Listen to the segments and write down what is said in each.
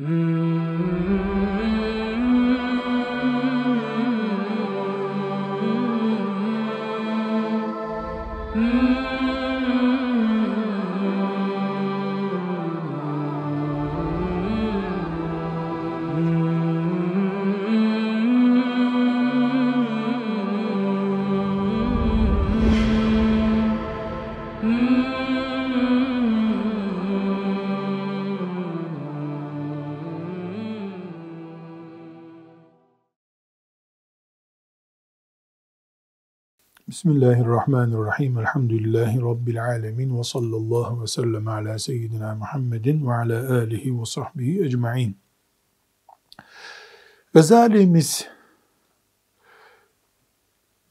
Mm-hmm. Bismillahirrahmanirrahim. Elhamdülillahi Rabbil alemin. Ve sallallahu ve sellem ala seyyidina Muhammedin ve ala alihi ve sahbihi ecma'in. Gazalimiz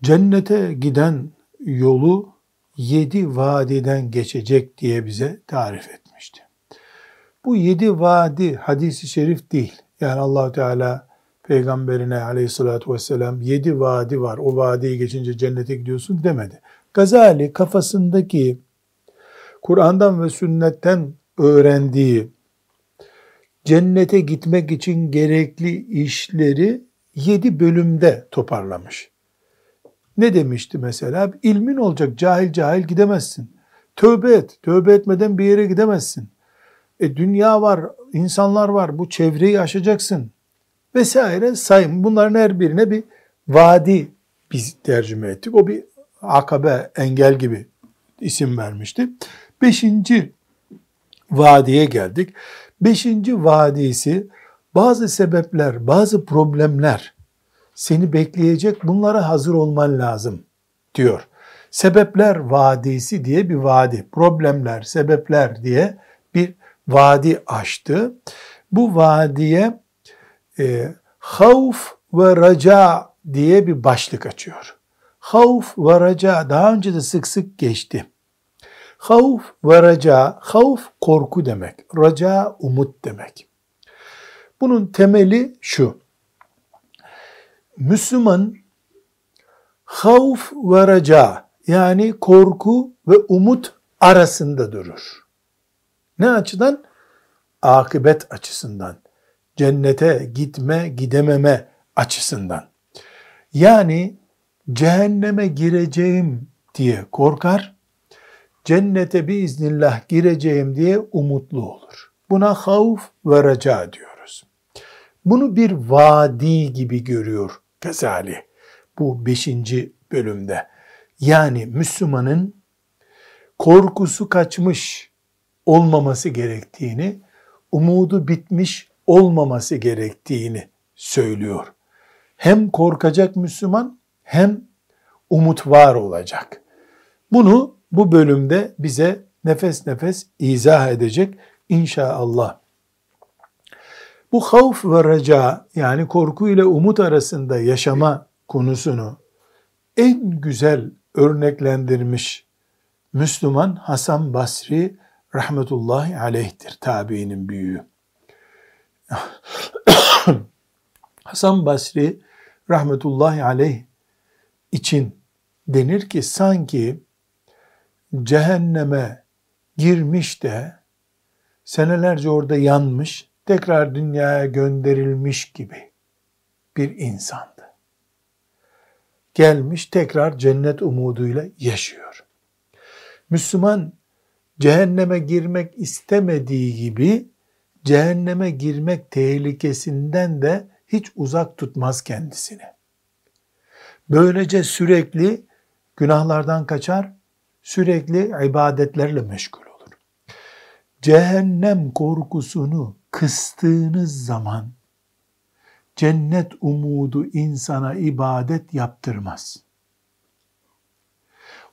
cennete giden yolu yedi vadiden geçecek diye bize tarif etmişti. Bu yedi vadi hadisi şerif değil. Yani allah Teala peygamberine aleyhissalatü vesselam yedi vadi var. O vadiyi geçince cennete gidiyorsun demedi. Gazali kafasındaki Kur'an'dan ve sünnetten öğrendiği cennete gitmek için gerekli işleri yedi bölümde toparlamış. Ne demişti mesela? İlmin olacak, cahil cahil gidemezsin. Tövbe et, tövbe etmeden bir yere gidemezsin. E dünya var, insanlar var, bu çevreyi aşacaksın vesaire sayın. Bunların her birine bir vadi biz tercüme ettik. O bir akabe, engel gibi isim vermişti. Beşinci vadiye geldik. Beşinci vadisi bazı sebepler, bazı problemler seni bekleyecek. Bunlara hazır olman lazım diyor. Sebepler vadisi diye bir vadi. Problemler, sebepler diye bir vadi açtı. Bu vadiye e, havf ve raca diye bir başlık açıyor. Havf ve raca daha önce de sık sık geçti. Havf ve raca, havf korku demek, raca umut demek. Bunun temeli şu. Müslüman havf ve raca yani korku ve umut arasında durur. Ne açıdan? Akıbet açısından cennete gitme gidememe açısından. Yani cehenneme gireceğim diye korkar, cennete biiznillah gireceğim diye umutlu olur. Buna havf ve raca diyoruz. Bunu bir vadi gibi görüyor Gazali bu beşinci bölümde. Yani Müslümanın korkusu kaçmış olmaması gerektiğini, umudu bitmiş olmaması gerektiğini söylüyor. Hem korkacak Müslüman hem umut var olacak. Bunu bu bölümde bize nefes nefes izah edecek inşallah. Bu havf ve raca yani korku ile umut arasında yaşama konusunu en güzel örneklendirmiş Müslüman Hasan Basri rahmetullahi aleyhtir tabiinin büyüğü. Hasan Basri rahmetullahi aleyh için denir ki sanki cehenneme girmiş de senelerce orada yanmış, tekrar dünyaya gönderilmiş gibi bir insandı. Gelmiş tekrar cennet umuduyla yaşıyor. Müslüman cehenneme girmek istemediği gibi cehenneme girmek tehlikesinden de hiç uzak tutmaz kendisini. Böylece sürekli günahlardan kaçar, sürekli ibadetlerle meşgul olur. Cehennem korkusunu kıstığınız zaman cennet umudu insana ibadet yaptırmaz.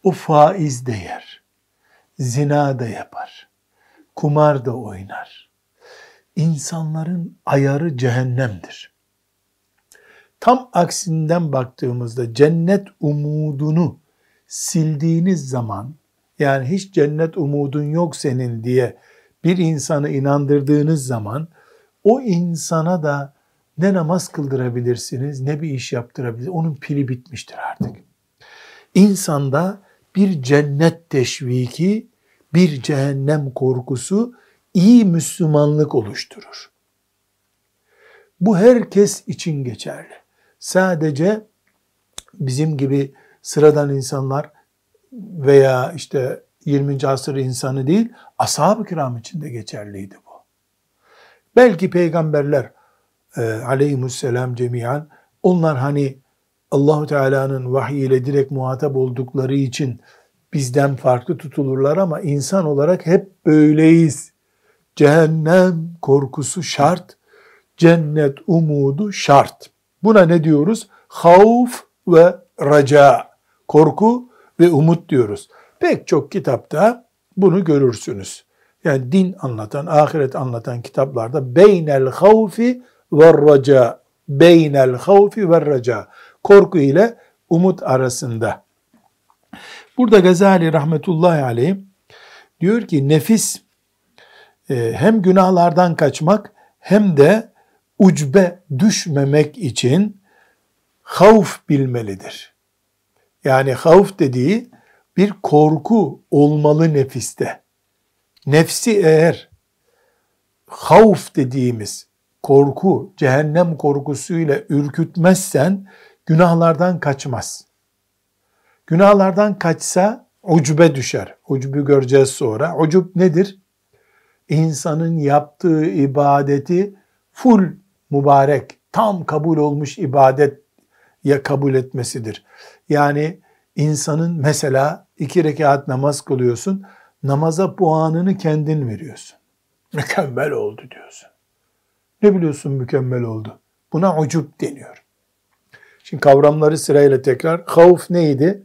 O faiz de yer, zina da yapar, kumar da oynar insanların ayarı cehennemdir. Tam aksinden baktığımızda cennet umudunu sildiğiniz zaman yani hiç cennet umudun yok senin diye bir insanı inandırdığınız zaman o insana da ne namaz kıldırabilirsiniz ne bir iş yaptırabilirsiniz. Onun pili bitmiştir artık. İnsanda bir cennet teşviki, bir cehennem korkusu iyi Müslümanlık oluşturur. Bu herkes için geçerli. Sadece bizim gibi sıradan insanlar veya işte 20. asır insanı değil, ashab-ı kiram için de geçerliydi bu. Belki peygamberler e, aleyhisselam cemiyen onlar hani Allahu Teala'nın vahiy ile direkt muhatap oldukları için bizden farklı tutulurlar ama insan olarak hep böyleyiz. Cehennem korkusu şart, cennet umudu şart. Buna ne diyoruz? Havf ve raca. Korku ve umut diyoruz. Pek çok kitapta bunu görürsünüz. Yani din anlatan, ahiret anlatan kitaplarda beynel havfi ve raca, beynel havfi ve raca, korku ile umut arasında. Burada Gazali rahmetullahi aleyh diyor ki nefis hem günahlardan kaçmak hem de ucbe düşmemek için havf bilmelidir. Yani havf dediği bir korku olmalı nefiste. Nefsi eğer havf dediğimiz korku, cehennem korkusuyla ürkütmezsen günahlardan kaçmaz. Günahlardan kaçsa ucube düşer. Ucubu göreceğiz sonra. Ucub nedir? İnsanın yaptığı ibadeti full mübarek, tam kabul olmuş ibadet ya kabul etmesidir. Yani insanın mesela iki rekat namaz kılıyorsun, namaza puanını kendin veriyorsun. Mükemmel oldu diyorsun. Ne biliyorsun mükemmel oldu? Buna ucub deniyor. Şimdi kavramları sırayla tekrar. Havf neydi?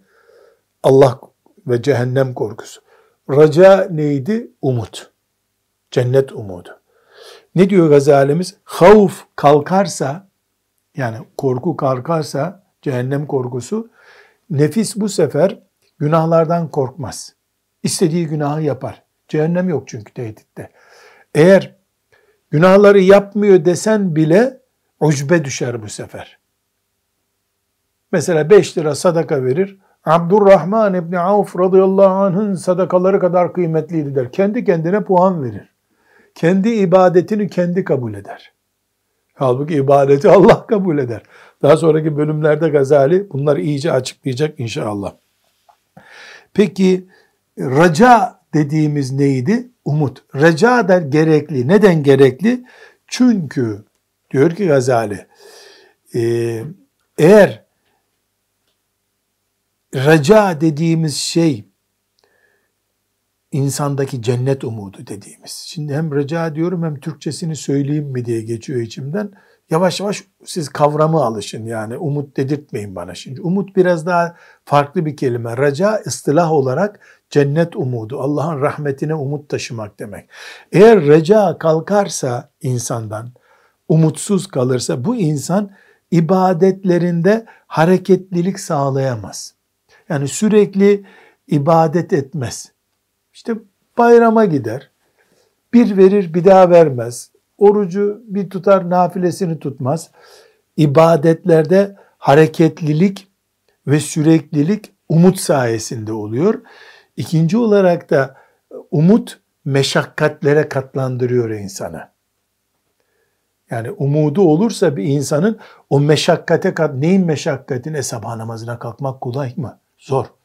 Allah ve cehennem korkusu. Raca neydi? Umut. Cennet umudu. Ne diyor Gazalimiz? Havf kalkarsa, yani korku kalkarsa, cehennem korkusu, nefis bu sefer günahlardan korkmaz. İstediği günahı yapar. Cehennem yok çünkü tehditte. Eğer günahları yapmıyor desen bile ucbe düşer bu sefer. Mesela 5 lira sadaka verir. Abdurrahman İbni Avf radıyallahu anh'ın sadakaları kadar kıymetliydi der. Kendi kendine puan verir. Kendi ibadetini kendi kabul eder. Halbuki ibadeti Allah kabul eder. Daha sonraki bölümlerde Gazali bunları iyice açıklayacak inşallah. Peki raca dediğimiz neydi? Umut. Reca da gerekli. Neden gerekli? Çünkü diyor ki Gazali e, eğer reca dediğimiz şey insandaki cennet umudu dediğimiz. Şimdi hem reca diyorum hem Türkçesini söyleyeyim mi diye geçiyor içimden. Yavaş yavaş siz kavramı alışın yani umut dedirtmeyin bana şimdi. Umut biraz daha farklı bir kelime. Reca ıstılah olarak cennet umudu, Allah'ın rahmetine umut taşımak demek. Eğer reca kalkarsa insandan, umutsuz kalırsa bu insan ibadetlerinde hareketlilik sağlayamaz. Yani sürekli ibadet etmez. İşte bayrama gider. Bir verir bir daha vermez. Orucu bir tutar nafilesini tutmaz. İbadetlerde hareketlilik ve süreklilik umut sayesinde oluyor. İkinci olarak da umut meşakkatlere katlandırıyor insanı. Yani umudu olursa bir insanın o meşakkate kat, neyin meşakkatine sabah namazına kalkmak kolay mı? Zor.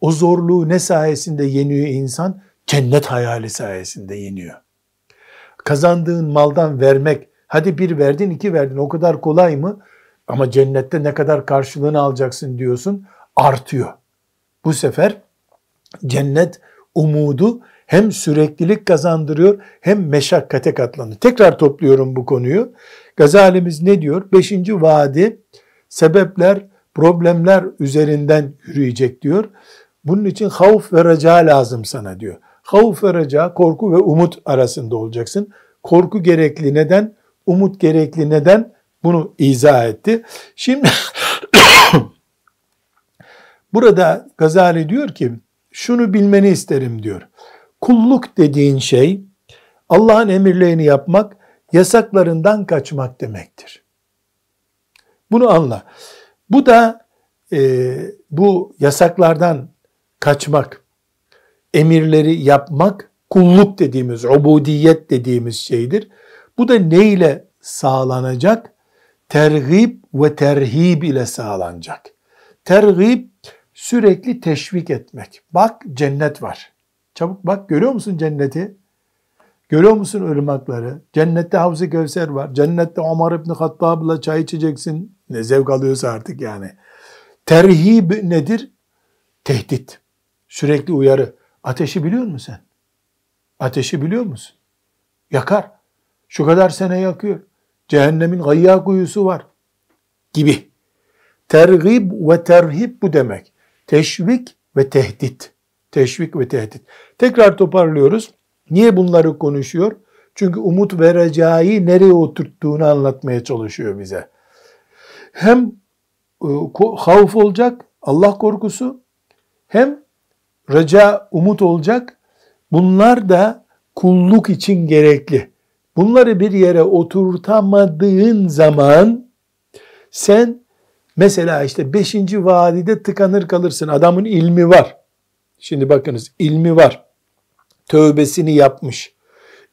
O zorluğu ne sayesinde yeniyor insan? Cennet hayali sayesinde yeniyor. Kazandığın maldan vermek, hadi bir verdin iki verdin o kadar kolay mı? Ama cennette ne kadar karşılığını alacaksın diyorsun artıyor. Bu sefer cennet umudu hem süreklilik kazandırıyor hem meşakkate katlanıyor. Tekrar topluyorum bu konuyu. Gazalimiz ne diyor? Beşinci vadi sebepler problemler üzerinden yürüyecek diyor. Bunun için havf ve reca lazım sana diyor. Havf ve reca, korku ve umut arasında olacaksın. Korku gerekli neden? Umut gerekli neden? Bunu izah etti. Şimdi burada Gazali diyor ki şunu bilmeni isterim diyor. Kulluk dediğin şey Allah'ın emirlerini yapmak, yasaklarından kaçmak demektir. Bunu anla. Bu da e, bu yasaklardan kaçmak, emirleri yapmak kulluk dediğimiz, ubudiyet dediğimiz şeydir. Bu da ne ile sağlanacak. Tergib ve terhib ile sağlanacak. Tergib sürekli teşvik etmek. Bak cennet var. Çabuk bak görüyor musun cenneti? Görüyor musun ırmakları? Cennette Havz-ı Kevser var. Cennette Ömer İbni Hattab'la çay içeceksin. Ne zevk alıyorsa artık yani. Terhib nedir? Tehdit. Sürekli uyarı. Ateşi biliyor musun sen? Ateşi biliyor musun? Yakar. Şu kadar sene yakıyor. Cehennemin gayya kuyusu var. Gibi. Tergib ve terhib bu demek. Teşvik ve tehdit. Teşvik ve tehdit. Tekrar toparlıyoruz. Niye bunları konuşuyor? Çünkü umut vereceği nereye oturttuğunu anlatmaya çalışıyor bize. Hem e, havf olacak, Allah korkusu, hem reca, umut olacak. Bunlar da kulluk için gerekli. Bunları bir yere oturtamadığın zaman sen mesela işte beşinci vadide tıkanır kalırsın. Adamın ilmi var. Şimdi bakınız ilmi var. Tövbesini yapmış.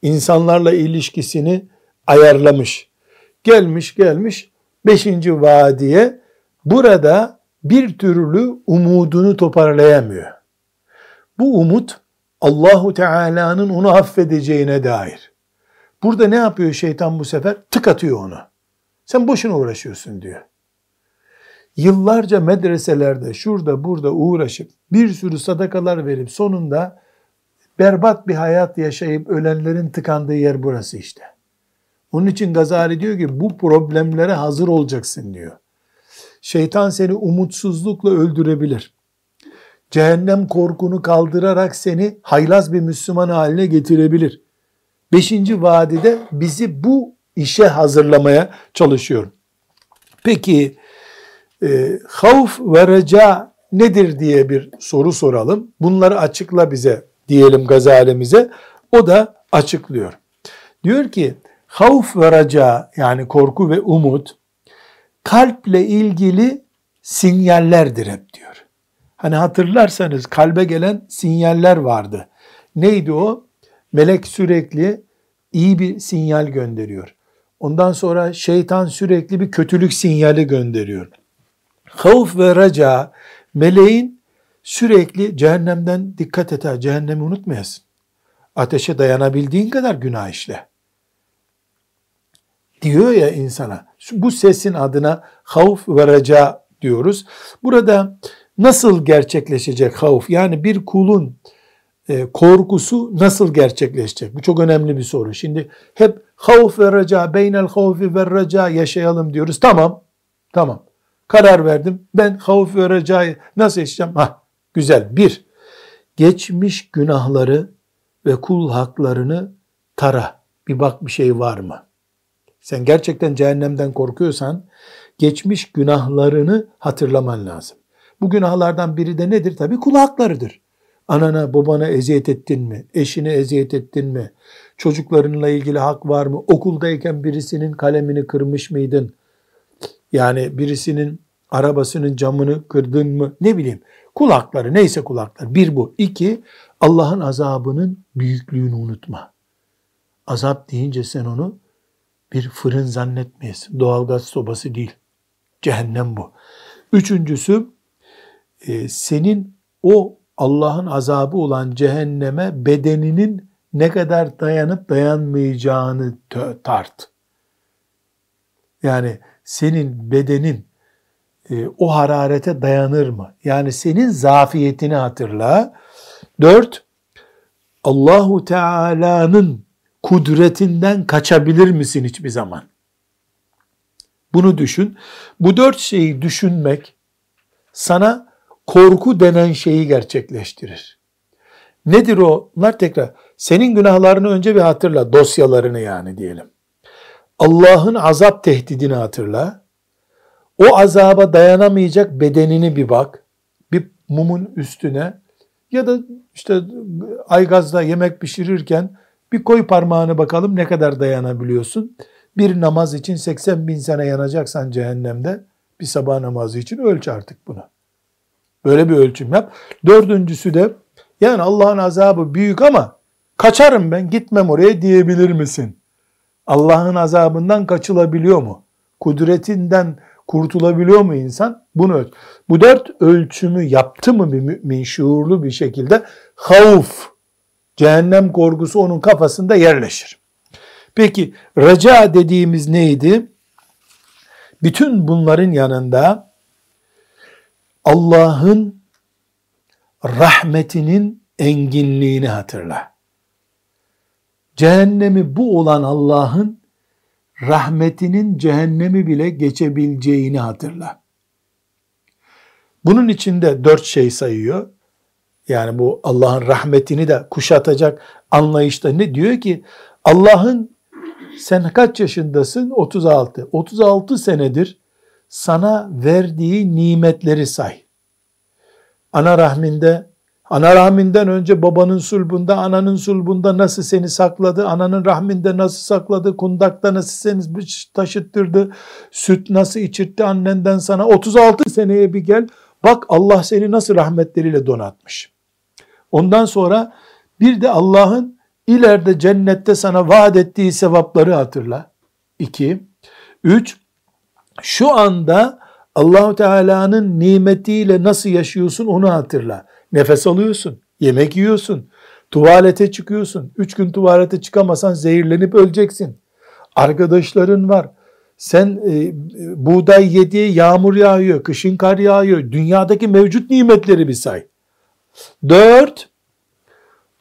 İnsanlarla ilişkisini ayarlamış. Gelmiş gelmiş beşinci vadiye burada bir türlü umudunu toparlayamıyor. Bu umut Allahu Teala'nın onu affedeceğine dair. Burada ne yapıyor şeytan bu sefer? Tık atıyor onu. Sen boşuna uğraşıyorsun diyor. Yıllarca medreselerde şurada burada uğraşıp bir sürü sadakalar verip sonunda berbat bir hayat yaşayıp ölenlerin tıkandığı yer burası işte. Onun için Gazali diyor ki bu problemlere hazır olacaksın diyor. Şeytan seni umutsuzlukla öldürebilir. Cehennem korkunu kaldırarak seni haylaz bir Müslüman haline getirebilir. Beşinci vadide bizi bu işe hazırlamaya çalışıyor. Peki e, havf ve reca nedir diye bir soru soralım. Bunları açıkla bize diyelim Gazali'mize. O da açıklıyor. Diyor ki havf ve reca yani korku ve umut kalple ilgili sinyallerdir hep diyor. Hani hatırlarsanız kalbe gelen sinyaller vardı. Neydi o? Melek sürekli iyi bir sinyal gönderiyor. Ondan sonra şeytan sürekli bir kötülük sinyali gönderiyor. Havf ve raca meleğin sürekli cehennemden dikkat et ha cehennemi unutmayasın. Ateşe dayanabildiğin kadar günah işle. Diyor ya insana. Bu sesin adına havf ve raca diyoruz. Burada nasıl gerçekleşecek havf? Yani bir kulun e, korkusu nasıl gerçekleşecek? Bu çok önemli bir soru. Şimdi hep havf ve raca, beynel havfi ve raca yaşayalım diyoruz. Tamam, tamam. Karar verdim. Ben havf ve racayı nasıl yaşayacağım? Ha, güzel. Bir, geçmiş günahları ve kul haklarını tara. Bir bak bir şey var mı? Sen gerçekten cehennemden korkuyorsan geçmiş günahlarını hatırlaman lazım. Bu günahlardan biri de nedir? Tabii kul haklarıdır. Anana babana eziyet ettin mi? Eşine eziyet ettin mi? Çocuklarınla ilgili hak var mı? Okuldayken birisinin kalemini kırmış mıydın? Yani birisinin arabasının camını kırdın mı? Ne bileyim. Kulakları neyse kulaklar. Bir bu. İki, Allah'ın azabının büyüklüğünü unutma. Azap deyince sen onu bir fırın zannetmeyesin. Doğalgaz sobası değil. Cehennem bu. Üçüncüsü, e, senin o Allah'ın azabı olan cehenneme bedeninin ne kadar dayanıp dayanmayacağını tart. Yani senin bedenin e, o hararete dayanır mı? Yani senin zafiyetini hatırla. Dört, Allahu Teala'nın kudretinden kaçabilir misin hiçbir zaman? Bunu düşün. Bu dört şeyi düşünmek sana korku denen şeyi gerçekleştirir. Nedir o? Bunlar tekrar. Senin günahlarını önce bir hatırla. Dosyalarını yani diyelim. Allah'ın azap tehdidini hatırla. O azaba dayanamayacak bedenini bir bak. Bir mumun üstüne ya da işte aygazda yemek pişirirken bir koy parmağını bakalım ne kadar dayanabiliyorsun. Bir namaz için 80 bin sene yanacaksan cehennemde bir sabah namazı için ölç artık bunu. Böyle bir ölçüm yap. Dördüncüsü de yani Allah'ın azabı büyük ama kaçarım ben gitmem oraya diyebilir misin? Allah'ın azabından kaçılabiliyor mu? Kudretinden kurtulabiliyor mu insan? Bunu ölç. Bu dört ölçümü yaptı mı bir mümin şuurlu bir şekilde havf, cehennem korkusu onun kafasında yerleşir. Peki raca dediğimiz neydi? Bütün bunların yanında Allah'ın rahmetinin enginliğini hatırla. Cehennemi bu olan Allah'ın rahmetinin cehennemi bile geçebileceğini hatırla. Bunun içinde dört şey sayıyor. Yani bu Allah'ın rahmetini de kuşatacak anlayışta ne diyor ki Allah'ın sen kaç yaşındasın? 36. 36 senedir sana verdiği nimetleri say. Ana rahminde, ana rahminden önce babanın sulbunda, ananın sulbunda nasıl seni sakladı, ananın rahminde nasıl sakladı, kundakta nasıl seni taşıttırdı, süt nasıl içirtti annenden sana. 36 seneye bir gel, bak Allah seni nasıl rahmetleriyle donatmış. Ondan sonra bir de Allah'ın ileride cennette sana vaat ettiği sevapları hatırla. İki. Üç, şu anda Allahu Teala'nın nimetiyle nasıl yaşıyorsun onu hatırla. Nefes alıyorsun, yemek yiyorsun, tuvalete çıkıyorsun. Üç gün tuvalete çıkamasan zehirlenip öleceksin. Arkadaşların var. Sen e, buğday yediği yağmur yağıyor, kışın kar yağıyor. Dünyadaki mevcut nimetleri bir say. Dört,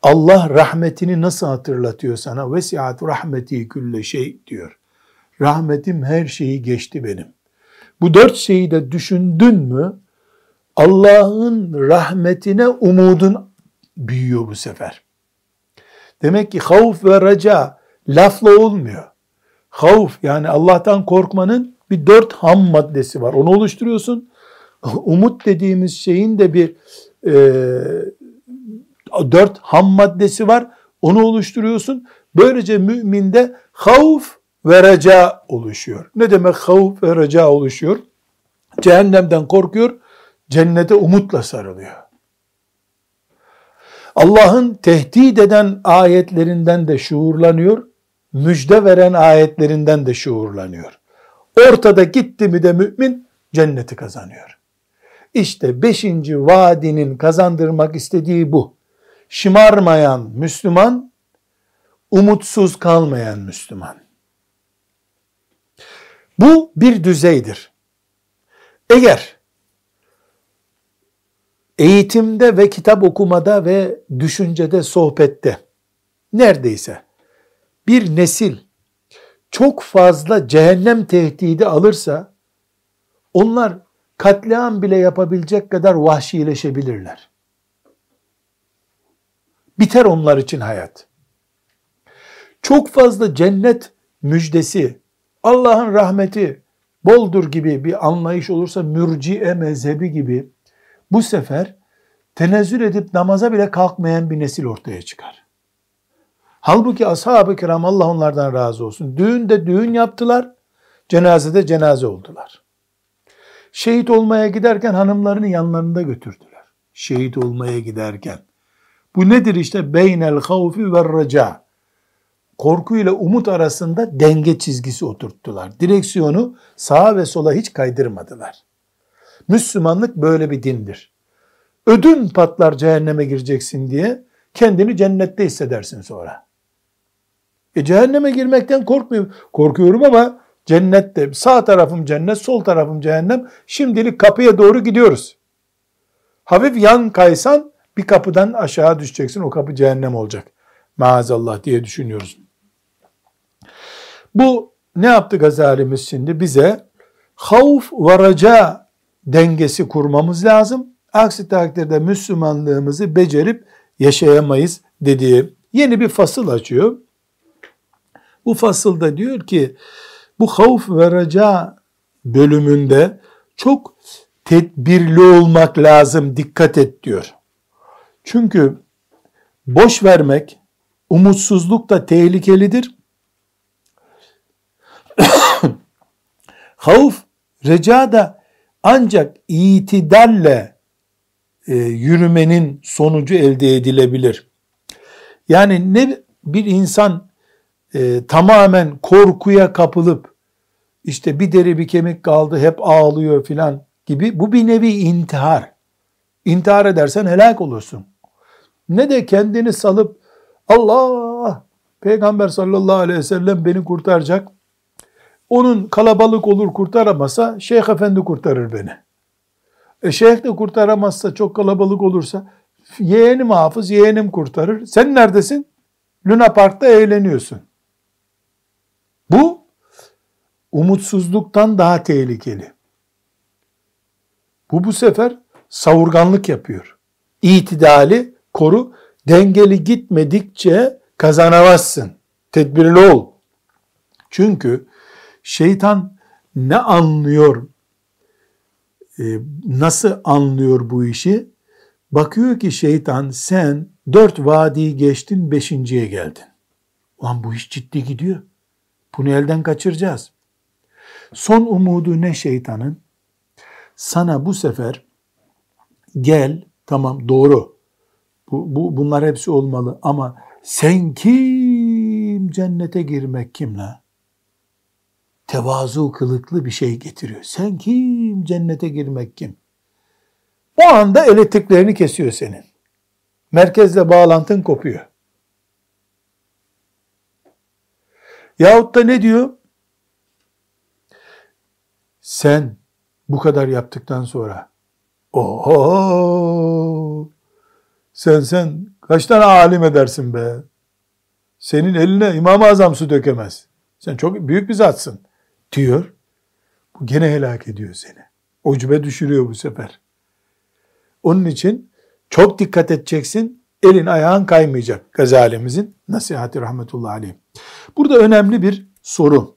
Allah rahmetini nasıl hatırlatıyor sana? Vesiat rahmeti külle şey diyor. Rahmetim her şeyi geçti benim. Bu dört şeyi de düşündün mü Allah'ın rahmetine umudun büyüyor bu sefer. Demek ki havf ve raca lafla olmuyor. Havf yani Allah'tan korkmanın bir dört ham maddesi var. Onu oluşturuyorsun. Umut dediğimiz şeyin de bir e, dört ham maddesi var. Onu oluşturuyorsun. Böylece müminde havf ve reca oluşuyor. Ne demek havf ve reca oluşuyor? Cehennemden korkuyor, cennete umutla sarılıyor. Allah'ın tehdit eden ayetlerinden de şuurlanıyor, müjde veren ayetlerinden de şuurlanıyor. Ortada gitti mi de mümin cenneti kazanıyor. İşte beşinci vadinin kazandırmak istediği bu. Şımarmayan Müslüman, umutsuz kalmayan Müslüman. Bu bir düzeydir. Eğer eğitimde ve kitap okumada ve düşüncede, sohbette neredeyse bir nesil çok fazla cehennem tehdidi alırsa onlar katliam bile yapabilecek kadar vahşileşebilirler. Biter onlar için hayat. Çok fazla cennet müjdesi, Allah'ın rahmeti boldur gibi bir anlayış olursa mürciye mezhebi gibi bu sefer tenezzül edip namaza bile kalkmayan bir nesil ortaya çıkar. Halbuki ashab-ı kiram Allah onlardan razı olsun. Düğünde düğün yaptılar, cenazede cenaze oldular. Şehit olmaya giderken hanımlarını yanlarında götürdüler. Şehit olmaya giderken. Bu nedir işte? Beynel havfi ve raca. Korku ile umut arasında denge çizgisi oturttular. Direksiyonu sağa ve sola hiç kaydırmadılar. Müslümanlık böyle bir dindir. Ödün patlar cehenneme gireceksin diye kendini cennette hissedersin sonra. E cehenneme girmekten korkmuyorum. Korkuyorum ama cennette sağ tarafım cennet, sol tarafım cehennem. Şimdilik kapıya doğru gidiyoruz. Hafif yan kaysan bir kapıdan aşağı düşeceksin. O kapı cehennem olacak. Maazallah diye düşünüyoruz. Bu ne yaptı Gazalimiz şimdi? Bize havf ve raca dengesi kurmamız lazım. Aksi takdirde Müslümanlığımızı becerip yaşayamayız dediği yeni bir fasıl açıyor. Bu fasılda diyor ki bu havf ve raca bölümünde çok tedbirli olmak lazım, dikkat et diyor. Çünkü boş vermek, umutsuzluk da tehlikelidir. Havf, reca da ancak itidalle e, yürümenin sonucu elde edilebilir. Yani ne bir insan e, tamamen korkuya kapılıp işte bir deri bir kemik kaldı hep ağlıyor filan gibi bu bir nevi intihar. İntihar edersen helak olursun. Ne de kendini salıp Allah Peygamber sallallahu aleyhi ve sellem beni kurtaracak. Onun kalabalık olur kurtaramasa Şeyh Efendi kurtarır beni. E şeyh de kurtaramazsa çok kalabalık olursa yeğenim hafız yeğenim kurtarır. Sen neredesin? Luna Park'ta eğleniyorsun. Bu umutsuzluktan daha tehlikeli. Bu bu sefer savurganlık yapıyor. İtidali koru, dengeli gitmedikçe kazanamazsın. Tedbirli ol. Çünkü şeytan ne anlıyor, e, nasıl anlıyor bu işi? Bakıyor ki şeytan sen dört vadiyi geçtin beşinciye geldin. Ulan bu iş ciddi gidiyor. Bunu elden kaçıracağız. Son umudu ne şeytanın? Sana bu sefer gel tamam doğru. Bu, bu, bunlar hepsi olmalı ama sen kim cennete girmek kimle? Tevazu kılıklı bir şey getiriyor. Sen kim cennete girmek kim? O anda elektriklerini kesiyor senin. Merkezle bağlantın kopuyor. Yahut da ne diyor? Sen bu kadar yaptıktan sonra oho sen sen kaç tane alim edersin be? Senin eline İmam-ı Azam su dökemez. Sen çok büyük bir zatsın diyor. Bu gene helak ediyor seni. Ucube düşürüyor bu sefer. Onun için çok dikkat edeceksin. Elin ayağın kaymayacak. Gazalimizin nasihati rahmetullahi aleyh. Burada önemli bir soru.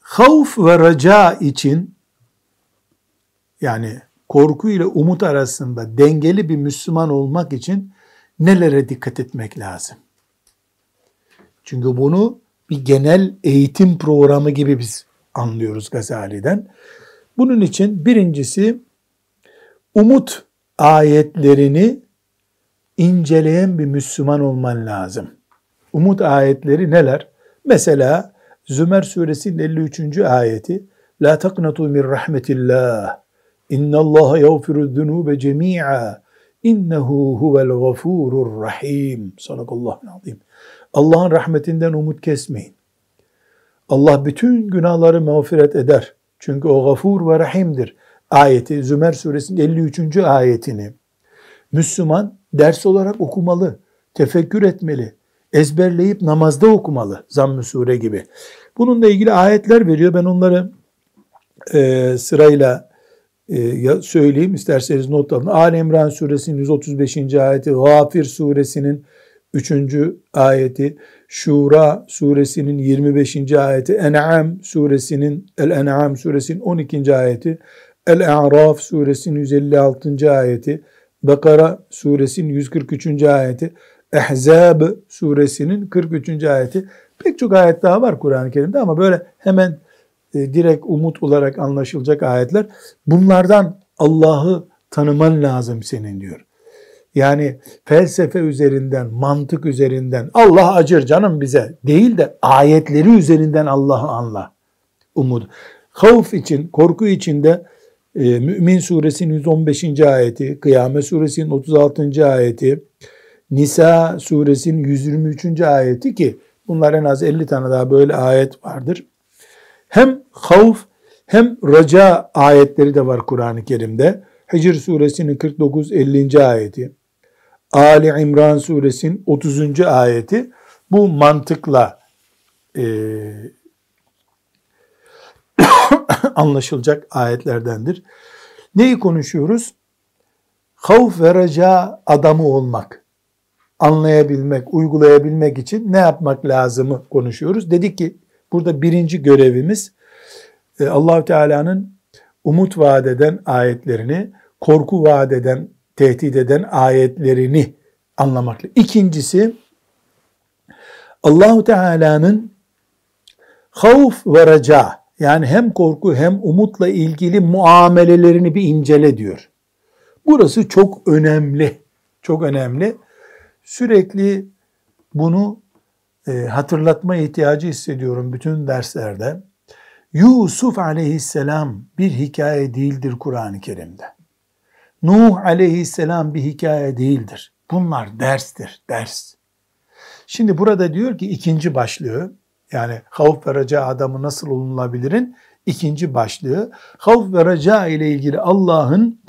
Havf ve raca için yani korku ile umut arasında dengeli bir Müslüman olmak için nelere dikkat etmek lazım? Çünkü bunu bir genel eğitim programı gibi biz anlıyoruz Gazali'den. Bunun için birincisi umut ayetlerini inceleyen bir Müslüman olman lazım. Umut ayetleri neler? Mesela Zümer suresinin 53. ayeti La taknatu min rahmetillah İnna Allah yağfiru zunube cemi'a innehu huvel gafurur rahim. Sadakallahu azim. Allah'ın rahmetinden umut kesmeyin. Allah bütün günahları mağfiret eder. Çünkü o gafur ve rahimdir. Ayeti Zümer suresinin 53. ayetini Müslüman ders olarak okumalı, tefekkür etmeli, ezberleyip namazda okumalı. Zamm-ı Sure gibi. Bununla ilgili ayetler veriyor. Ben onları e, sırayla e, söyleyeyim. isterseniz not alın. Ali İmran suresinin 135. ayeti, Gafir suresinin 3. ayeti, Şura suresinin 25. ayeti, En'am suresinin, El-En'am suresinin 12. ayeti, El-A'raf suresinin 156. ayeti, Bakara suresinin 143. ayeti, Ehzab suresinin 43. ayeti. Pek çok ayet daha var Kur'an-ı Kerim'de ama böyle hemen e, direkt umut olarak anlaşılacak ayetler. Bunlardan Allah'ı tanıman lazım senin diyor. Yani felsefe üzerinden, mantık üzerinden Allah acır canım bize değil de ayetleri üzerinden Allah'ı anla. Umut. Havf için, korku içinde e, Mümin suresinin 115. ayeti, Kıyamet suresinin 36. ayeti, Nisa suresinin 123. ayeti ki bunlar en az 50 tane daha böyle ayet vardır. Hem havf hem raca ayetleri de var Kur'an-ı Kerim'de. Hicr suresinin 49-50. ayeti, Ali İmran suresinin 30. ayeti bu mantıkla e, anlaşılacak ayetlerdendir. Neyi konuşuyoruz? Havf ve raca adamı olmak, anlayabilmek, uygulayabilmek için ne yapmak lazımı konuşuyoruz. Dedik ki burada birinci görevimiz e, allah Teala'nın umut vaat eden ayetlerini, korku vaat eden, tehdit eden ayetlerini anlamakla. İkincisi Allahu Teala'nın havf ve raca yani hem korku hem umutla ilgili muamelelerini bir incele diyor. Burası çok önemli. Çok önemli. Sürekli bunu e, hatırlatma ihtiyacı hissediyorum bütün derslerde. Yusuf aleyhisselam bir hikaye değildir Kur'an-ı Kerim'de. Nuh aleyhisselam bir hikaye değildir. Bunlar derstir, ders. Şimdi burada diyor ki ikinci başlığı, yani havf ve raca adamı nasıl olunabilirin ikinci başlığı, havf ve raca ile ilgili Allah'ın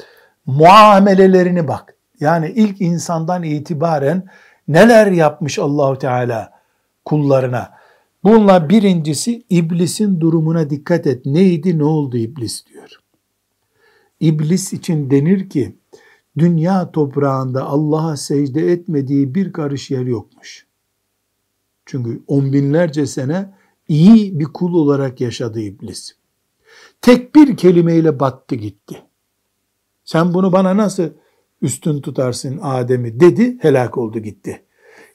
muamelelerini bak. Yani ilk insandan itibaren neler yapmış Allahu Teala kullarına. Bunlar birincisi iblisin durumuna dikkat et. Neydi ne oldu iblis diyor. İblis için denir ki dünya toprağında Allah'a secde etmediği bir karış yer yokmuş. Çünkü on binlerce sene iyi bir kul olarak yaşadı iblis. Tek bir kelimeyle battı gitti. Sen bunu bana nasıl üstün tutarsın Adem'i dedi helak oldu gitti.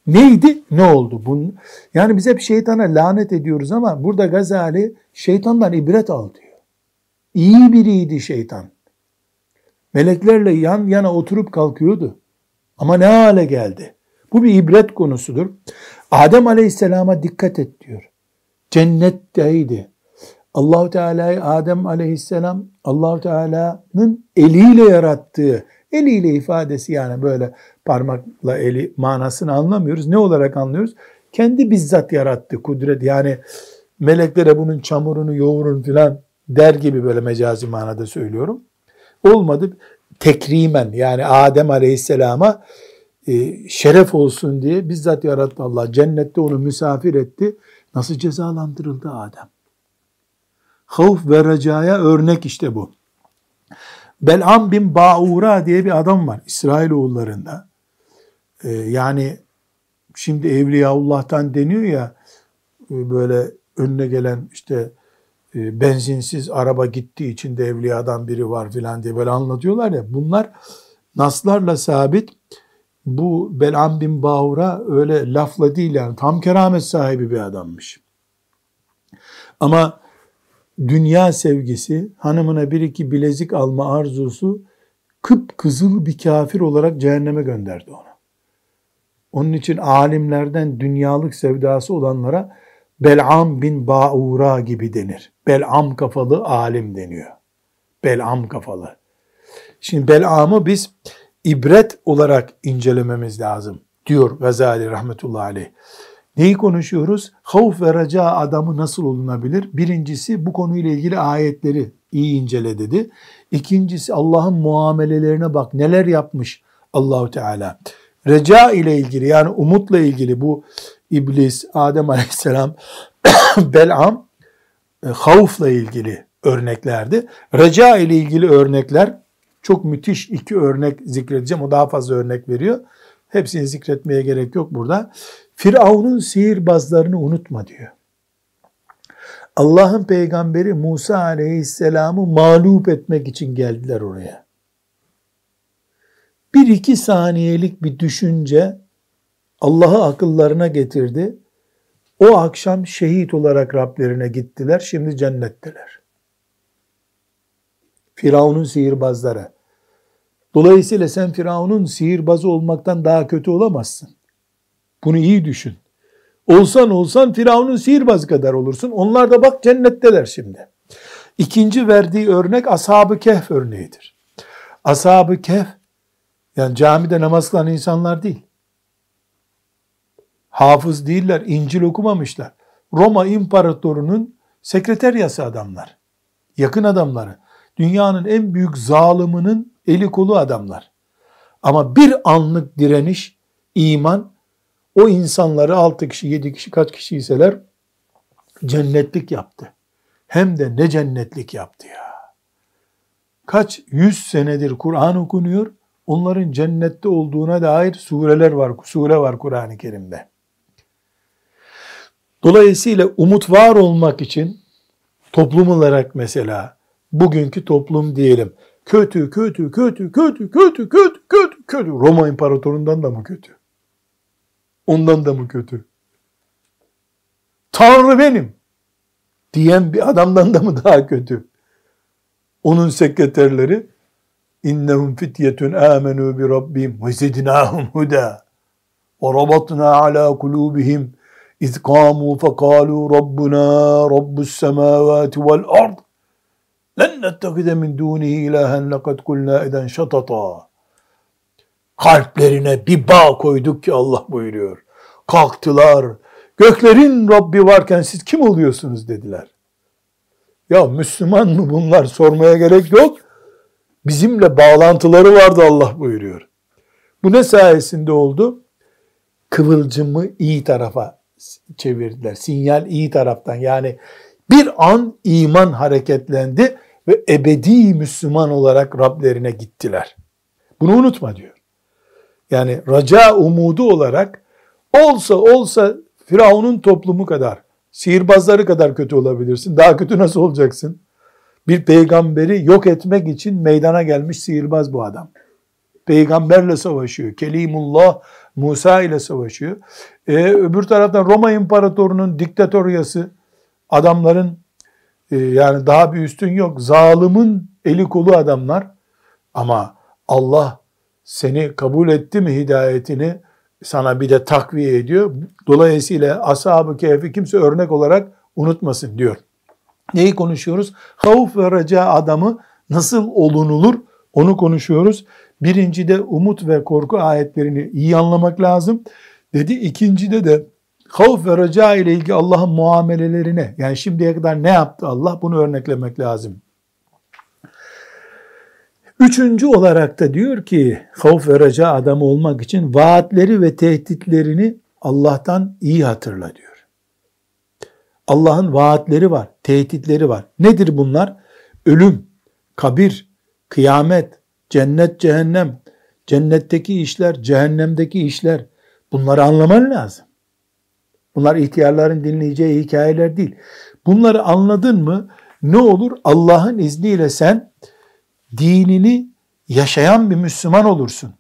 Neydi? Ne oldu? Bunun, yani biz hep şeytana lanet ediyoruz ama burada Gazali şeytandan ibret al diyor. İyi biriydi şeytan. Meleklerle yan yana oturup kalkıyordu. Ama ne hale geldi? Bu bir ibret konusudur. Adem Aleyhisselam'a dikkat et diyor. Cennetteydi. Allahu Teala'yı Adem Aleyhisselam Allahu Teala'nın eliyle yarattığı, eliyle ifadesi yani böyle parmakla eli manasını anlamıyoruz. Ne olarak anlıyoruz? Kendi bizzat yarattı kudret. Yani meleklere bunun çamurunu yoğurun filan der gibi böyle mecazi manada söylüyorum. Olmadı. Tekrimen yani Adem Aleyhisselam'a e, şeref olsun diye bizzat yarattı Allah. Cennette onu misafir etti. Nasıl cezalandırıldı Adem? Havf ve recaya örnek işte bu. Bel'am bin Ba'ura diye bir adam var İsrailoğullarında. Ee, yani şimdi Evliyaullah'tan deniyor ya e, böyle önüne gelen işte benzinsiz araba gittiği için de evliyadan biri var filan diye böyle anlatıyorlar ya. Bunlar naslarla sabit. Bu Bel'am bin Ba'ura öyle lafla değil yani tam keramet sahibi bir adammış. Ama dünya sevgisi, hanımına bir iki bilezik alma arzusu kıpkızıl bir kafir olarak cehenneme gönderdi onu. Onun için alimlerden dünyalık sevdası olanlara Bel'am bin Ba'ura gibi denir. Bel'am kafalı alim deniyor. Bel'am kafalı. Şimdi Bel'am'ı biz ibret olarak incelememiz lazım diyor Gazali rahmetullahi aleyh. Neyi konuşuyoruz? Havf ve raca adamı nasıl olunabilir? Birincisi bu konuyla ilgili ayetleri iyi incele dedi. İkincisi Allah'ın muamelelerine bak neler yapmış Allahu Teala. Reca ile ilgili yani umutla ilgili bu iblis, Adem Aleyhisselam, Bel'am, e, havfla ilgili örneklerdi. Reca ile ilgili örnekler çok müthiş iki örnek zikredeceğim. O daha fazla örnek veriyor. Hepsini zikretmeye gerek yok burada. Firavun'un sihirbazlarını unutma diyor. Allah'ın peygamberi Musa aleyhisselamı mağlup etmek için geldiler oraya. Bir iki saniyelik bir düşünce Allah'ı akıllarına getirdi. O akşam şehit olarak Rablerine gittiler. Şimdi cennetteler. Firavun'un sihirbazları. Dolayısıyla sen Firavun'un sihirbazı olmaktan daha kötü olamazsın. Bunu iyi düşün. Olsan olsan Firavun'un sihirbazı kadar olursun. Onlar da bak cennetteler şimdi. İkinci verdiği örnek Ashab-ı Kehf örneğidir. Ashab-ı Kehf yani camide namaz kılan insanlar değil. Hafız değiller, İncil okumamışlar. Roma imparatorunun sekreteryası adamlar. Yakın adamları. Dünyanın en büyük zaliminin eli kolu adamlar. Ama bir anlık direniş, iman o insanları 6 kişi, 7 kişi kaç kişi iseler cennetlik yaptı. Hem de ne cennetlik yaptı ya. Kaç yüz senedir Kur'an okunuyor. Onların cennette olduğuna dair sureler var, sure var Kur'an-ı Kerim'de. Dolayısıyla umut var olmak için toplum olarak mesela bugünkü toplum diyelim kötü kötü kötü kötü kötü kötü kötü kötü Roma imparatorundan da mı kötü? Ondan da mı kötü? Tanrı benim diyen bir adamdan da mı daha kötü? Onun sekreterleri innehum fityetun amenu bi rabbim ve zidnahum huda ve rabatna ala kulubihim İz kamu fekalu Rabbuna Rabbus semavati vel ard len nettekide min dunihi ilahen lekad kulna eden şatata kalplerine bir bağ koyduk ki Allah buyuruyor. Kalktılar. Göklerin Rabbi varken siz kim oluyorsunuz dediler. Ya Müslüman mı bunlar sormaya gerek yok. Bizimle bağlantıları vardı Allah buyuruyor. Bu ne sayesinde oldu? Kıvılcımı iyi tarafa çevirdiler. Sinyal iyi taraftan yani bir an iman hareketlendi ve ebedi Müslüman olarak Rablerine gittiler. Bunu unutma diyor. Yani raca umudu olarak olsa olsa Firavun'un toplumu kadar, sihirbazları kadar kötü olabilirsin. Daha kötü nasıl olacaksın? Bir peygamberi yok etmek için meydana gelmiş sihirbaz bu adam. Peygamberle savaşıyor. Kelimullah Musa ile savaşıyor. Ee, öbür taraftan Roma İmparatorunun diktatoryası adamların e, yani daha bir üstün yok. Zalimin eli kolu adamlar. Ama Allah seni kabul etti mi hidayetini sana bir de takviye ediyor. Dolayısıyla ashab-ı kehfi kimse örnek olarak unutmasın diyor. Neyi konuşuyoruz? Havf ve reca adamı nasıl olunulur onu konuşuyoruz. Birincide umut ve korku ayetlerini iyi anlamak lazım. Dedi ikincide de havf ve reca ile ilgili Allah'ın muamelelerine yani şimdiye kadar ne yaptı Allah bunu örneklemek lazım. Üçüncü olarak da diyor ki havf ve reca adamı olmak için vaatleri ve tehditlerini Allah'tan iyi hatırla diyor. Allah'ın vaatleri var, tehditleri var. Nedir bunlar? Ölüm, kabir, kıyamet, cennet, cehennem, cennetteki işler, cehennemdeki işler. Bunları anlaman lazım. Bunlar ihtiyarların dinleyeceği hikayeler değil. Bunları anladın mı ne olur? Allah'ın izniyle sen dinini yaşayan bir Müslüman olursun.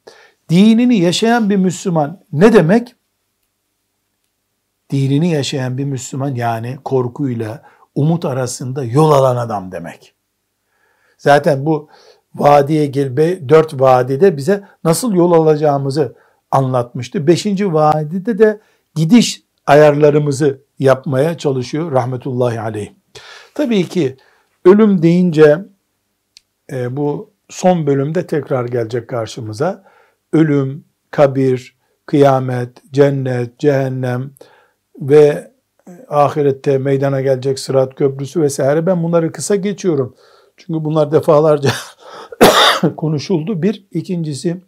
Dinini yaşayan bir Müslüman ne demek? Dinini yaşayan bir Müslüman yani korkuyla umut arasında yol alan adam demek. Zaten bu vadiye gelbe dört vadide bize nasıl yol alacağımızı anlatmıştı. Beşinci vadide de gidiş ayarlarımızı yapmaya çalışıyor rahmetullahi aleyh. Tabii ki ölüm deyince e, bu son bölümde tekrar gelecek karşımıza. Ölüm, kabir, kıyamet, cennet, cehennem ve ahirette meydana gelecek sırat köprüsü vesaire ben bunları kısa geçiyorum. Çünkü bunlar defalarca konuşuldu. Bir, ikincisi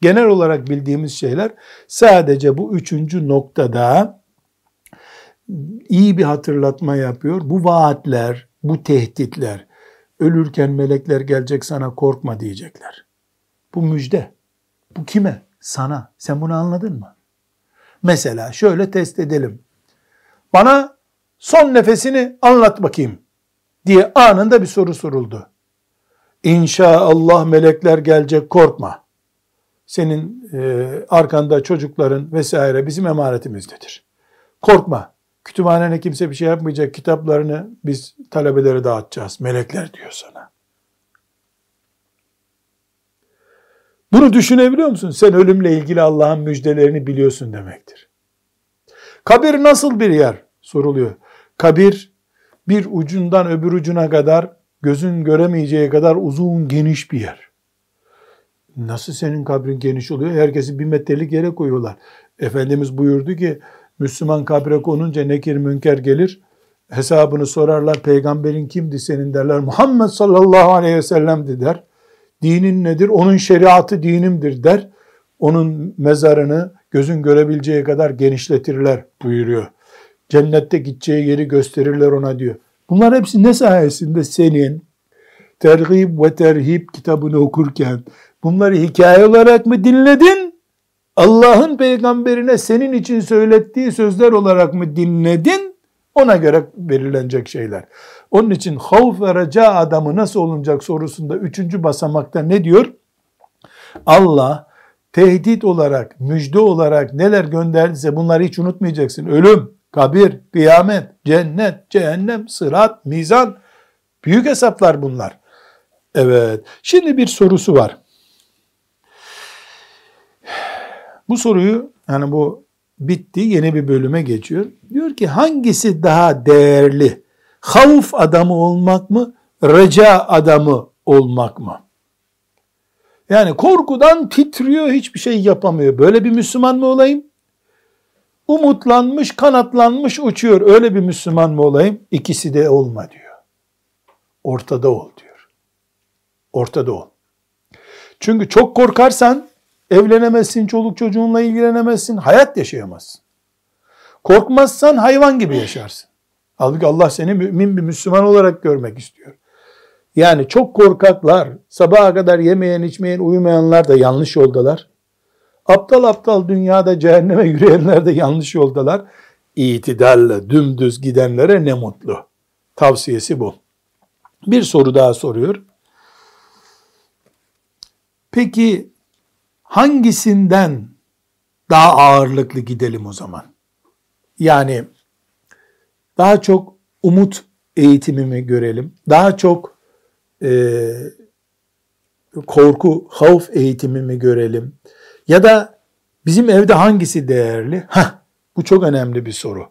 genel olarak bildiğimiz şeyler sadece bu üçüncü noktada iyi bir hatırlatma yapıyor. Bu vaatler, bu tehditler, ölürken melekler gelecek sana korkma diyecekler. Bu müjde. Bu kime? Sana. Sen bunu anladın mı? Mesela şöyle test edelim. Bana son nefesini anlat bakayım diye anında bir soru soruldu. İnşallah melekler gelecek korkma. Senin e, arkanda çocukların vesaire bizim emanetimizdedir. Korkma. Kütüphanene kimse bir şey yapmayacak. Kitaplarını biz talebelere dağıtacağız. Melekler diyor sana. Bunu düşünebiliyor musun? Sen ölümle ilgili Allah'ın müjdelerini biliyorsun demektir. Kabir nasıl bir yer? Soruluyor. Kabir bir ucundan öbür ucuna kadar gözün göremeyeceği kadar uzun geniş bir yer. Nasıl senin kabrin geniş oluyor? Herkesi bir metrelik yere koyuyorlar. Efendimiz buyurdu ki Müslüman kabre konunca nekir münker gelir. Hesabını sorarlar. Peygamberin kimdi senin derler. Muhammed sallallahu aleyhi ve sellem'di der. Dinin nedir? Onun şeriatı dinimdir der. Onun mezarını gözün görebileceği kadar genişletirler buyuruyor. Cennette gideceği yeri gösterirler ona diyor. Bunlar hepsi ne sayesinde senin tergib ve terhib kitabını okurken bunları hikaye olarak mı dinledin? Allah'ın peygamberine senin için söylettiği sözler olarak mı dinledin? Ona göre belirlenecek şeyler. Onun için havf ve reca adamı nasıl olunacak sorusunda üçüncü basamakta ne diyor? Allah tehdit olarak, müjde olarak neler gönderdiyse bunları hiç unutmayacaksın. Ölüm, kabir, kıyamet, cennet, cehennem, sırat, mizan. Büyük hesaplar bunlar. Evet. Şimdi bir sorusu var. Bu soruyu yani bu bitti. Yeni bir bölüme geçiyor. Diyor ki hangisi daha değerli? Havf adamı olmak mı? Reca adamı olmak mı? Yani korkudan titriyor, hiçbir şey yapamıyor. Böyle bir Müslüman mı olayım? Umutlanmış, kanatlanmış uçuyor. Öyle bir Müslüman mı olayım? İkisi de olma diyor. Ortada ol diyor. Ortada ol. Çünkü çok korkarsan evlenemezsin, çoluk çocuğunla ilgilenemezsin, hayat yaşayamazsın. Korkmazsan hayvan gibi yaşarsın. Halbuki Allah seni mümin bir Müslüman olarak görmek istiyor. Yani çok korkaklar, sabaha kadar yemeyen, içmeyen, uyumayanlar da yanlış yoldalar. Aptal aptal dünyada cehenneme yürüyenler de yanlış yoldalar. İtidalle dümdüz gidenlere ne mutlu. Tavsiyesi bu. Bir soru daha soruyor. Peki hangisinden daha ağırlıklı gidelim o zaman? Yani daha çok umut eğitimi mi görelim? Daha çok e, korku, havf eğitimi mi görelim? Ya da bizim evde hangisi değerli? Hah, bu çok önemli bir soru.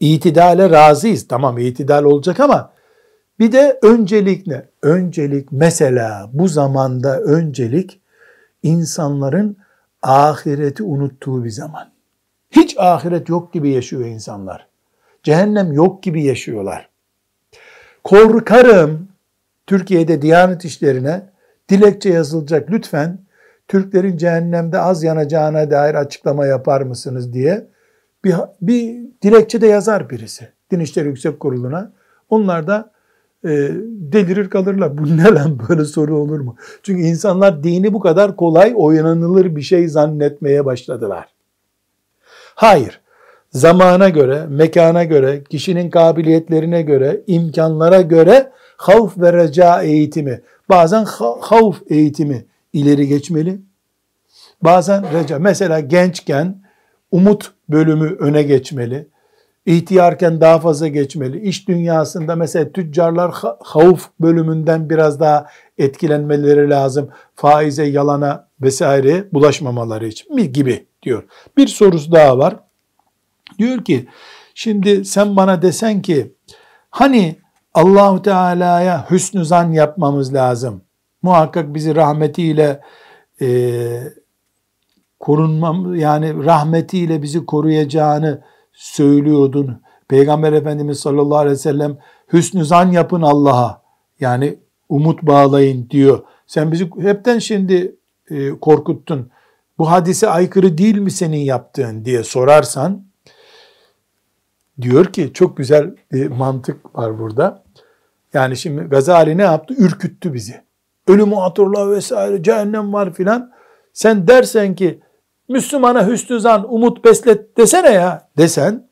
İtidale razıyız. Tamam itidal olacak ama bir de öncelik ne? Öncelik mesela bu zamanda öncelik insanların ahireti unuttuğu bir zaman. Hiç ahiret yok gibi yaşıyor insanlar. Cehennem yok gibi yaşıyorlar. Korkarım Türkiye'de Diyanet işlerine dilekçe yazılacak lütfen Türklerin cehennemde az yanacağına dair açıklama yapar mısınız diye bir, bir dilekçe de yazar birisi. Din İşleri Yüksek Kurulu'na. Onlar da e, delirir kalırlar. Bu ne lan böyle soru olur mu? Çünkü insanlar dini bu kadar kolay oynanılır bir şey zannetmeye başladılar. Hayır. Zamana göre, mekana göre, kişinin kabiliyetlerine göre, imkanlara göre havf ve reca eğitimi, bazen havf eğitimi ileri geçmeli. Bazen reca, mesela gençken umut bölümü öne geçmeli. İhtiyarken daha fazla geçmeli. İş dünyasında mesela tüccarlar havf bölümünden biraz daha etkilenmeleri lazım. Faize, yalana vesaire bulaşmamaları için gibi diyor. Bir sorusu daha var. Diyor ki şimdi sen bana desen ki hani Allahu Teala'ya hüsnü zan yapmamız lazım. Muhakkak bizi rahmetiyle e, korunmam yani rahmetiyle bizi koruyacağını söylüyordun. Peygamber Efendimiz sallallahu aleyhi ve sellem hüsnü zan yapın Allah'a. Yani umut bağlayın diyor. Sen bizi hepten şimdi e, korkuttun. Bu hadise aykırı değil mi senin yaptığın diye sorarsan diyor ki çok güzel bir mantık var burada. Yani şimdi Gazali ne yaptı? Ürküttü bizi. Ölümü hatırla vesaire, cehennem var filan. Sen dersen ki Müslümana hüsnü zan, umut beslet desene ya desen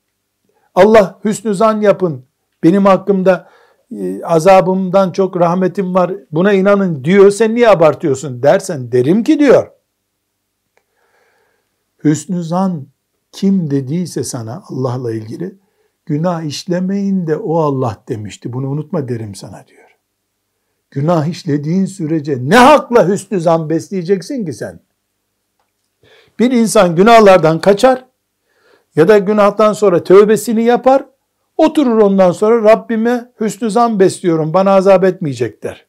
Allah hüsnü zan yapın. Benim hakkımda e, azabımdan çok rahmetim var. Buna inanın diyor. Sen niye abartıyorsun dersen derim ki diyor. Hüsnü zan kim dediyse sana Allah'la ilgili günah işlemeyin de o Allah demişti. Bunu unutma derim sana diyor. Günah işlediğin sürece ne hakla hüsnü zan besleyeceksin ki sen? Bir insan günahlardan kaçar ya da günahtan sonra tövbesini yapar, oturur ondan sonra Rabbime hüsnü zan besliyorum, bana azap etmeyecek der.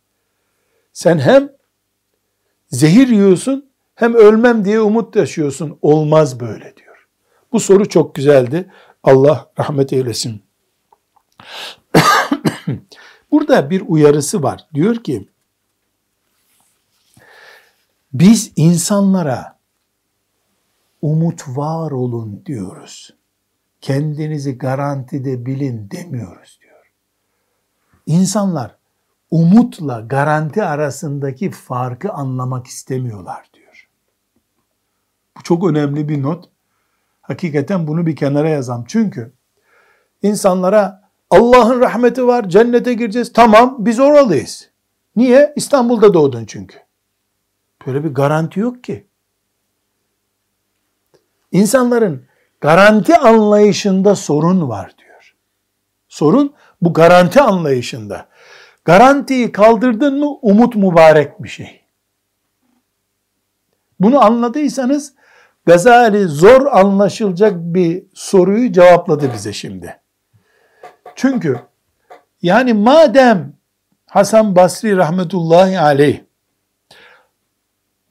Sen hem zehir yiyorsun hem ölmem diye umut taşıyorsun. Olmaz böyle diyor. Bu soru çok güzeldi. Allah rahmet eylesin. Burada bir uyarısı var. Diyor ki biz insanlara umut var olun diyoruz. Kendinizi garantide bilin demiyoruz diyor. İnsanlar umutla garanti arasındaki farkı anlamak istemiyorlar diyor. Bu çok önemli bir not. Hakikaten bunu bir kenara yazam. Çünkü insanlara Allah'ın rahmeti var, cennete gireceğiz. Tamam, biz oralıyız. Niye? İstanbul'da doğdun çünkü. Böyle bir garanti yok ki. İnsanların garanti anlayışında sorun var diyor. Sorun bu garanti anlayışında. Garantiyi kaldırdın mı umut mübarek bir şey. Bunu anladıysanız Gazali zor anlaşılacak bir soruyu cevapladı bize şimdi. Çünkü yani madem Hasan Basri rahmetullahi aleyh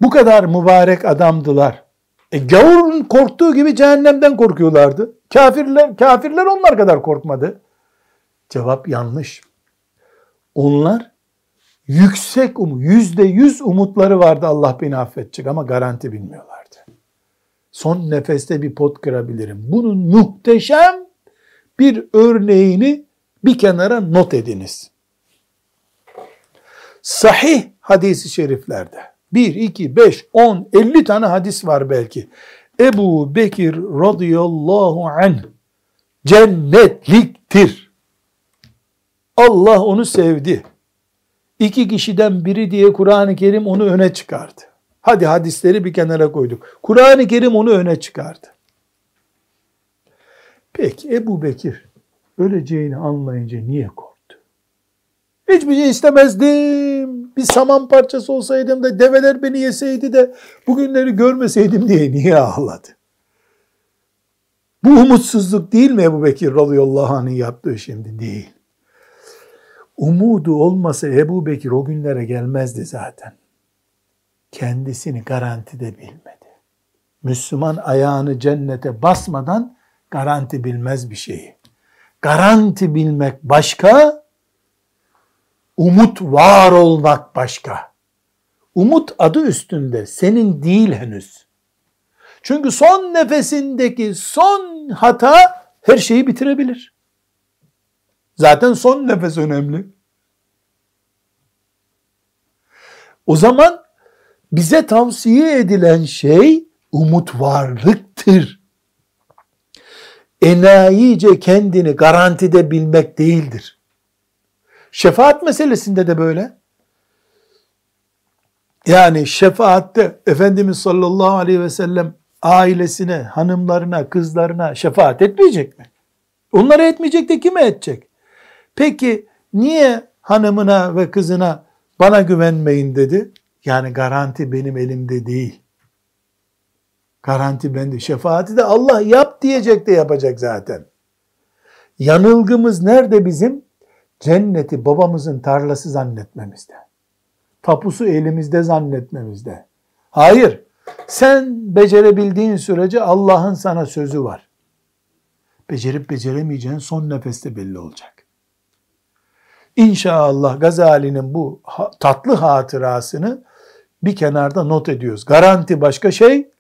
bu kadar mübarek adamdılar. E gavurun korktuğu gibi cehennemden korkuyorlardı. Kafirler, kafirler onlar kadar korkmadı. Cevap yanlış. Onlar yüksek umut, yüzde yüz umutları vardı Allah beni affedecek ama garanti bilmiyorlardı. Son nefeste bir pot kırabilirim. Bunun muhteşem bir örneğini bir kenara not ediniz. Sahih hadisi şeriflerde 1, 2, 5, 10, 50 tane hadis var belki. Ebu Bekir radıyallahu anh cennetliktir. Allah onu sevdi. İki kişiden biri diye Kur'an-ı Kerim onu öne çıkardı. Hadi hadisleri bir kenara koyduk. Kur'an-ı Kerim onu öne çıkardı. Peki Ebu Bekir öleceğini anlayınca niye korktu? Hiçbir şey istemezdim. Bir saman parçası olsaydım da develer beni yeseydi de bugünleri görmeseydim diye niye ağladı? Bu umutsuzluk değil mi Ebu Bekir radıyallahu anh'ın yaptığı şimdi? Değil. Umudu olmasa Ebu Bekir o günlere gelmezdi zaten. Kendisini garantide bilmedi. Müslüman ayağını cennete basmadan garanti bilmez bir şeyi. Garanti bilmek başka, umut var olmak başka. Umut adı üstünde, senin değil henüz. Çünkü son nefesindeki son hata her şeyi bitirebilir. Zaten son nefes önemli. O zaman bize tavsiye edilen şey umut varlıktır. Enayice kendini garantide bilmek değildir. Şefaat meselesinde de böyle. Yani şefaatte Efendimiz sallallahu aleyhi ve sellem ailesine, hanımlarına, kızlarına şefaat etmeyecek mi? Onlara etmeyecek de kime edecek? Peki niye hanımına ve kızına bana güvenmeyin dedi? Yani garanti benim elimde değil. Garanti bende. Şefaati de Allah yap diyecek de yapacak zaten. Yanılgımız nerede bizim? Cenneti babamızın tarlası zannetmemizde. Tapusu elimizde zannetmemizde. Hayır. Sen becerebildiğin sürece Allah'ın sana sözü var. Becerip beceremeyeceğin son nefeste belli olacak. İnşallah Gazali'nin bu tatlı hatırasını bir kenarda not ediyoruz. Garanti başka şey,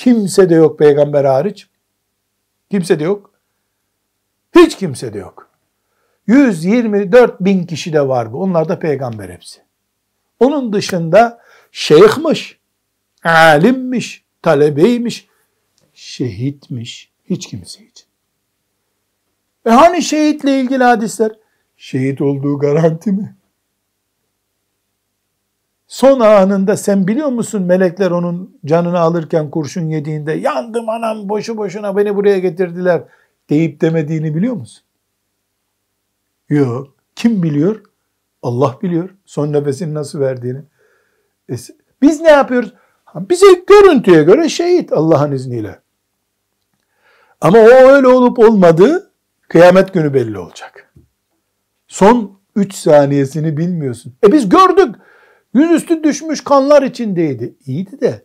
kimse de yok peygamber hariç. Kimse de yok. Hiç kimse de yok. 124 bin kişi de var bu. Onlar da peygamber hepsi. Onun dışında şeyhmiş, alimmiş, talebeymiş, şehitmiş. Hiç kimse için. E hani şehitle ilgili hadisler? Şehit olduğu garanti mi? Son anında sen biliyor musun melekler onun canını alırken kurşun yediğinde yandım anam boşu boşuna beni buraya getirdiler deyip demediğini biliyor musun? Yok. Kim biliyor? Allah biliyor. Son nefesini nasıl verdiğini. E, biz ne yapıyoruz? Bize görüntüye göre şehit Allah'ın izniyle. Ama o öyle olup olmadığı kıyamet günü belli olacak. Son 3 saniyesini bilmiyorsun. E biz gördük. Yüzüstü düşmüş kanlar içindeydi. İyiydi de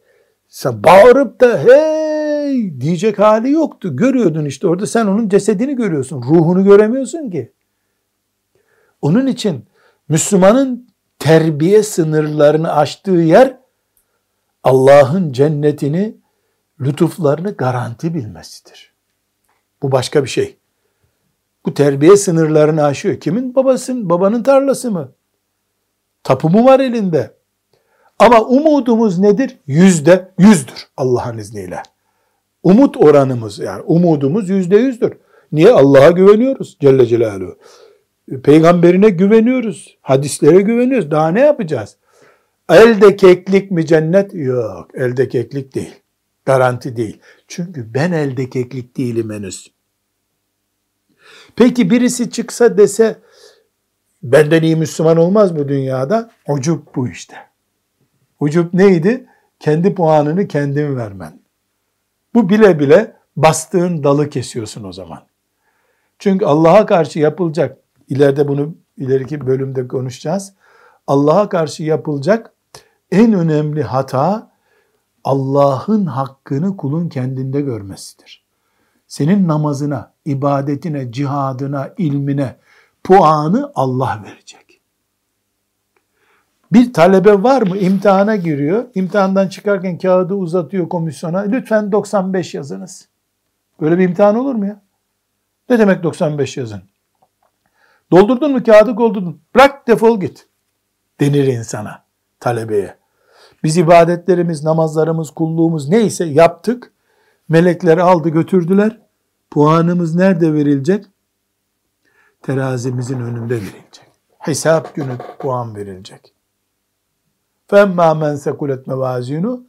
bağırıp da hey diyecek hali yoktu. Görüyordun işte orada sen onun cesedini görüyorsun. Ruhunu göremiyorsun ki. Onun için Müslümanın terbiye sınırlarını aştığı yer Allah'ın cennetini, lütuflarını garanti bilmesidir. Bu başka bir şey. Bu terbiye sınırlarını aşıyor. Kimin babasın? Babanın tarlası mı? Tapu mu var elinde? Ama umudumuz nedir? Yüzde yüzdür Allah'ın izniyle. Umut oranımız yani umudumuz yüzde yüzdür. Niye? Allah'a güveniyoruz Celle Celaluhu. Peygamberine güveniyoruz. Hadislere güveniyoruz. Daha ne yapacağız? Elde keklik mi cennet? Yok. Elde keklik değil. Garanti değil. Çünkü ben elde keklik değilim henüz. Peki birisi çıksa dese benden iyi Müslüman olmaz bu dünyada. Ucup bu işte. Ucup neydi? Kendi puanını kendin vermen. Bu bile bile bastığın dalı kesiyorsun o zaman. Çünkü Allah'a karşı yapılacak, ileride bunu ileriki bölümde konuşacağız. Allah'a karşı yapılacak en önemli hata Allah'ın hakkını kulun kendinde görmesidir. Senin namazına, ibadetine, cihadına, ilmine puanı Allah verecek. Bir talebe var mı? İmtihana giriyor. İmtihandan çıkarken kağıdı uzatıyor komisyona. Lütfen 95 yazınız. Böyle bir imtihan olur mu ya? Ne demek 95 yazın? Doldurdun mu kağıdı doldurdun. Bırak defol git. Denir insana, talebeye. Biz ibadetlerimiz, namazlarımız, kulluğumuz neyse yaptık. Melekleri aldı götürdüler. Puanımız nerede verilecek? Terazimizin önünde verilecek. Hesap günü puan verilecek. فَاَمَّا مَنْ سَكُلَتْ مَوَازِينُ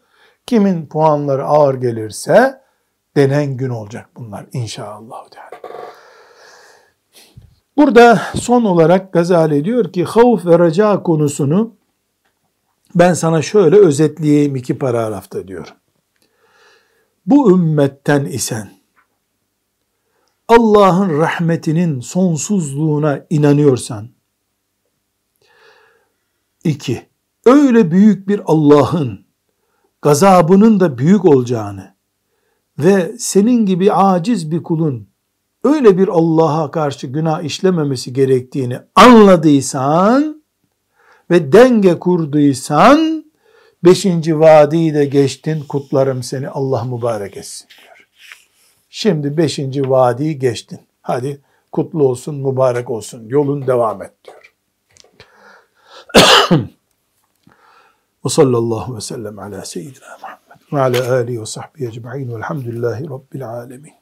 Kimin puanları ağır gelirse denen gün olacak bunlar inşallah. Burada son olarak Gazali diyor ki havf ve raca konusunu ben sana şöyle özetleyeyim iki paragrafta diyor. Bu ümmetten isen Allah'ın rahmetinin sonsuzluğuna inanıyorsan iki, öyle büyük bir Allah'ın gazabının da büyük olacağını ve senin gibi aciz bir kulun öyle bir Allah'a karşı günah işlememesi gerektiğini anladıysan ve denge kurduysan beşinci vadiyi de geçtin kutlarım seni Allah mübarek etsin. Şimdi beşinci vadiyi geçtin. Hadi kutlu olsun, mübarek olsun. Yolun devam et diyor. ve sallallahu ve sellem ala seyyidina Muhammed ve ala alihi ve sahbihi ecma'in velhamdülillahi rabbil alemin.